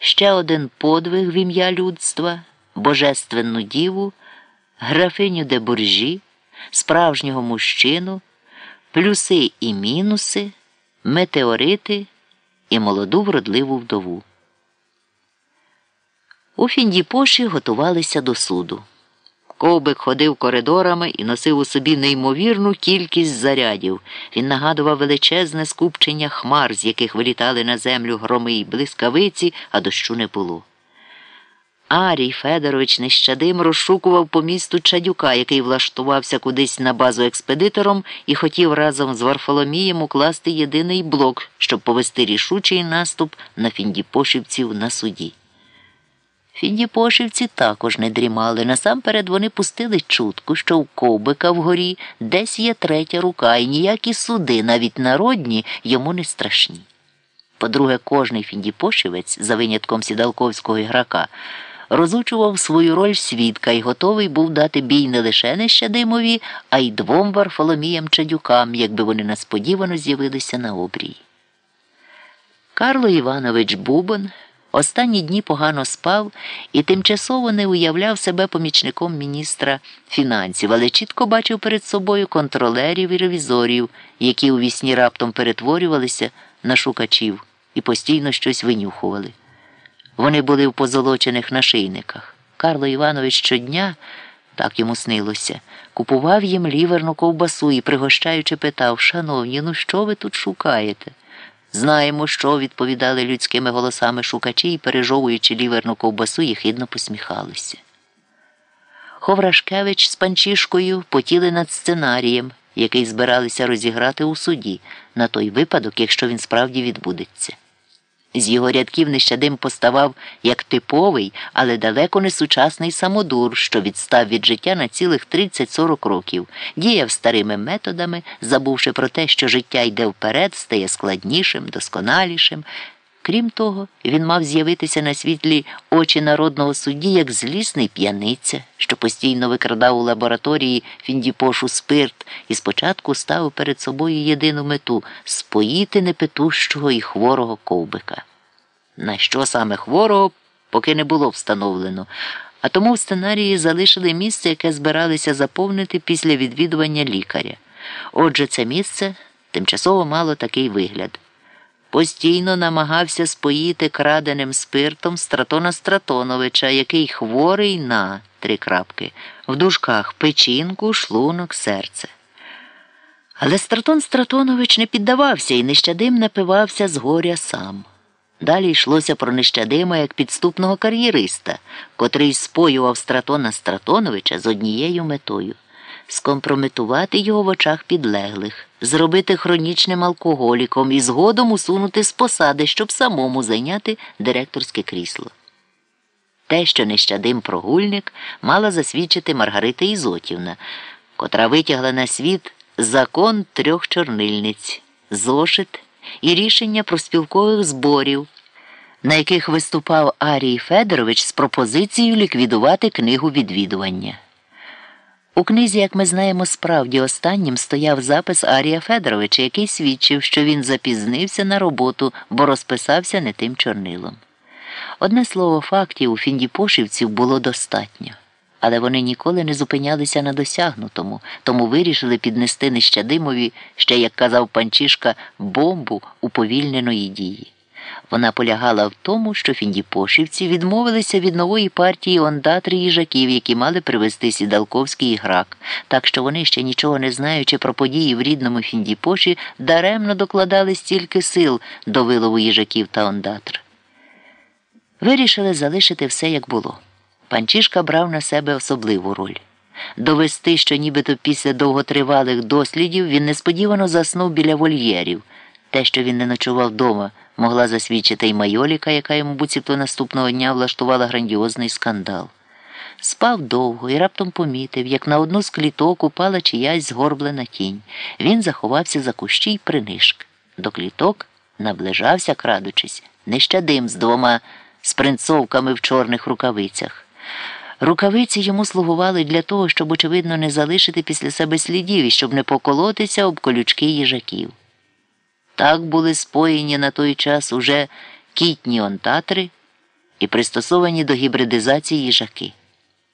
ще один подвиг в ім'я людства, божественну діву, графиню де буржі, справжнього мужчину, плюси і мінуси, метеорити і молоду вродливу вдову. У Фіндіпоші готувалися до суду. Ковбик ходив коридорами і носив у собі неймовірну кількість зарядів. Він нагадував величезне скупчення хмар, з яких вилітали на землю громи й блискавиці, а дощу не було. Арій Федорович нещадим розшукував по місту Чадюка, який влаштувався кудись на базу експедитором і хотів разом з Варфоломієм укласти єдиний блок, щоб повести рішучий наступ на фіндіпошівців на суді. Фіндіпошівці також не дрімали. Насамперед вони пустили чутку, що у ковбика вгорі десь є третя рука, і ніякі суди, навіть народні, йому не страшні. По-друге, кожний фіндіпошівець, за винятком сідалковського іграка, розучував свою роль свідка і готовий був дати бій не лише нещадимові, а й двом Варфоломіям Чадюкам, якби вони несподівано з'явилися на обрії. Карло Іванович Бубон Останні дні погано спав і тимчасово не уявляв себе помічником міністра фінансів, але чітко бачив перед собою контролерів і ревізорів, які у вісні раптом перетворювалися на шукачів і постійно щось винюхували. Вони були в позолочених нашийниках. Карло Іванович щодня, так йому снилося, купував їм ліверну ковбасу і, пригощаючи, питав Шановні, ну що ви тут шукаєте? Знаємо, що відповідали людськими голосами шукачі і, пережовуючи ліверну ковбасу, їхидно посміхалися. Ховрашкевич з панчішкою потіли над сценарієм, який збиралися розіграти у суді, на той випадок, якщо він справді відбудеться. З його рядків нещадим поставав як типовий, але далеко не сучасний самодур, що відстав від життя на цілих 30-40 років, діяв старими методами, забувши про те, що життя йде вперед, стає складнішим, досконалішим. Крім того, він мав з'явитися на світлі очі народного судді як злісний п'яниця, що постійно викрадав у лабораторії фіндіпошу спирт і спочатку ставив перед собою єдину мету споїти непетущого і хворого ковбика. На що саме хворого, поки не було встановлено, а тому в сценарії залишили місце, яке збиралися заповнити після відвідування лікаря. Отже, це місце тимчасово мало такий вигляд постійно намагався споїти краденим спиртом Стратона Стратоновича, який хворий на три крапки, в дужках печінку, шлунок, серце. Але Стратон Стратонович не піддавався і нещадим напивався з горя сам. Далі йшлося про нещадима як підступного кар'єриста, котрий споював Стратона Стратоновича з однією метою скомпрометувати його в очах підлеглих, зробити хронічним алкоголіком і згодом усунути з посади, щоб самому зайняти директорське крісло. Те, що нещадим прогульник, мала засвідчити Маргарита Ізотівна, котра витягла на світ закон трьох чорнильниць, зошит і рішення про спілкових зборів, на яких виступав Арій Федорович з пропозицією ліквідувати книгу відвідування. У книзі, як ми знаємо, справді останнім стояв запис Арія Федоровича, який свідчив, що він запізнився на роботу, бо розписався не тим чорнилом. Одне слово, фактів у фіндіпошівців було достатньо, але вони ніколи не зупинялися на досягнутому, тому вирішили піднести нещадимові, ще, як казав панчишка, бомбу уповільненої дії. Вона полягала в тому, що фіндіпошівці відмовилися від нової партії ондатри їжаків, які мали привезти сідалковський грак, так що вони, ще нічого не знаючи про події в рідному Фіндіпоші, даремно докладали стільки сил до вилову їжаків та ондатр. Вирішили залишити все, як було. Панчишка брав на себе особливу роль. Довести, що нібито після довготривалих дослідів він несподівано заснув біля вольєрів. Те, що він не ночував вдома, могла засвідчити й майоліка, яка йому буцімто наступного дня влаштувала грандіозний скандал. Спав довго і раптом помітив, як на одну з кліток упала чиясь згорблена тінь. Він заховався за кущі й принишк. До кліток наближався, крадучись, нещадим з двома спринцовками в чорних рукавицях. Рукавиці йому слугували для того, щоб, очевидно, не залишити після себе слідів і щоб не поколотися об колючки їжаків. Так були споєні на той час уже кітні онтатри і пристосовані до гібридизації їжаки.